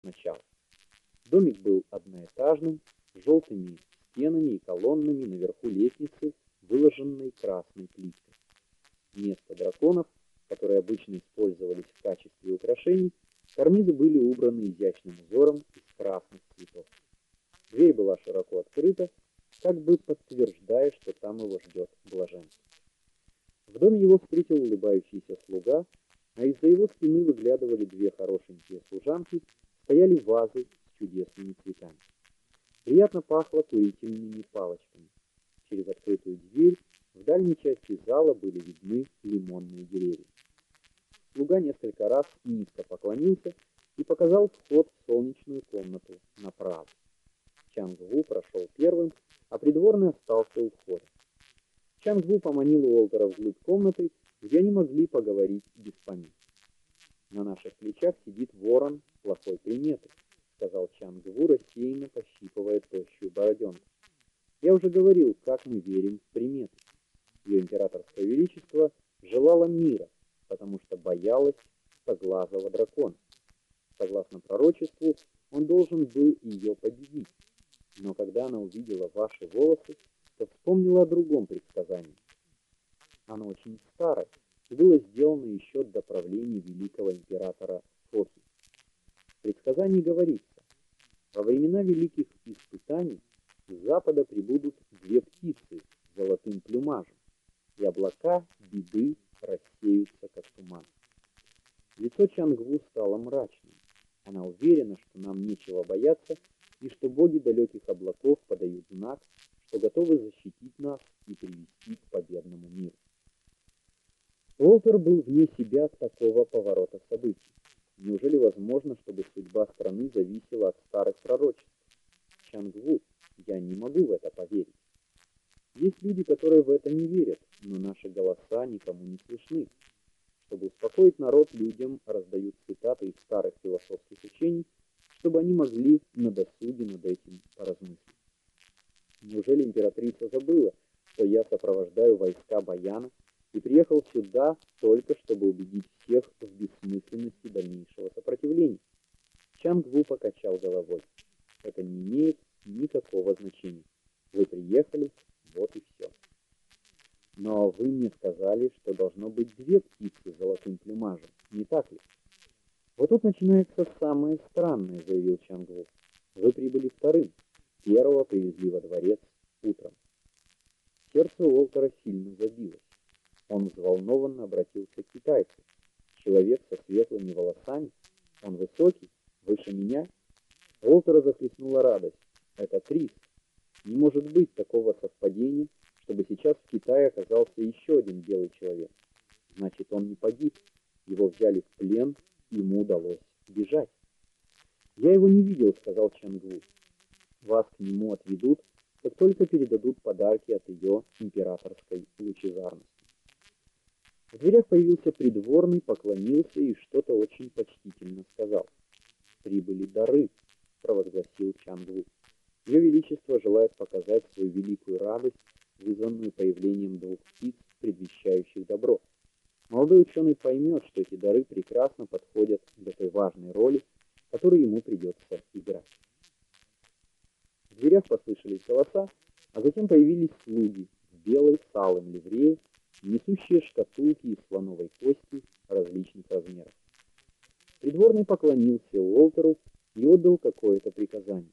сначала. Домик был одноэтажным, с желтыми стенами и колоннами наверху лестницы, выложенной красной плиткой. Вместо драконов, которые обычно использовались в качестве украшений, карнизы были убраны изящным узором из красных цветов. Дверь была широко открыта, как бы подтверждая, что там его ждет блаженство. В доме его встретил улыбающийся слуга, а из-за его спины выглядывали две хорошенькие служанки, стояли вазы с чудесными цветами. Приятно пахло курительными палочками. Через открытую дверь в дальней части зала были видны лимонные деревья. Слуга несколько раз низко поклонился и показал вход в солнечную комнату направо. Чангву прошел первым, а придворный остался у входа. Чангву поманил Уолтера вглубь комнаты, где они могли поговорить без помех. «На наших плечах сидит ворон плохой приметы», — сказал Чангву, рассеянно пощипывая тощую бороденку. «Я уже говорил, как мы верим в приметы. Ее императорское величество желало мира, потому что боялась стоглазого дракона. Согласно пророчеству, он должен был ее победить. Но когда она увидела ваши волосы, то вспомнила о другом предсказании. Оно очень старое было сделано еще до правления великого императора Фохи. В предсказании говорится, во времена великих испытаний с запада прибудут две птицы с золотым плюмажем, и облака беды рассеются, как туман. Лицо Чангву стало мрачным. Она уверена, что нам нечего бояться, и что боги далеких облаков подают знак, что готовы защитить нас и привести к победному миру. Уолтер был вне себя от такого поворота событий. Неужели возможно, чтобы судьба страны зависела от старых пророчеств? Чангву, я не могу в это поверить. Есть люди, которые в это не верят, но наши голоса никому не слышны. Чтобы успокоить народ, людям раздают цитаты из старых философских учений, чтобы они могли на досуге над этим поразмыслить. Неужели императрица забыла, что я сопровождаю войска Баяна и приехал сюда только чтобы убедить всех в бессмысленности дальнейшего сопротивления? Чангву покачал головой. Это не имеет никакого значения. Вы приехали, вот и все. Но вы мне сказали, что должно быть две птицы с золотым плюмажем, не так ли? Вот тут начинается самое странное, заявил Чангву. Вы прибыли вторым. Первого привезли во дворец утром. Сердце Уолтера сильно забилось. Он взволнованно обратился к китайцу. Человек со светлыми волосами, он высокий, выше меня. Уолтера захлестнула радость. Это Трис. Не может быть такого совпадения, чтобы сейчас в Китае оказался еще один белый человек. Значит, он не погиб. Его взяли в плен ему удалось бежать. «Я его не видел», — сказал Чангву. «Вас к нему отведут, как только передадут подарки от ее императорской лучезарности». В дверях появился придворный, поклонился и что-то очень почтительно сказал. «Прибыли дары», — провозгласил Чангву. «Ее Величество желает показать свою великую радость, вызванную появлением двух птиц, предвещающих добро. Молодой ученый поймет, что эти дары прекрасно подходят для той важной роли, которую ему придется играть. В дверях послышались голоса, а затем появились слуги в белой салом ливрее, несущие шкатулки из слоновой кости различных размеров. Придворный поклонился Уолтеру и отдал какое-то приказание.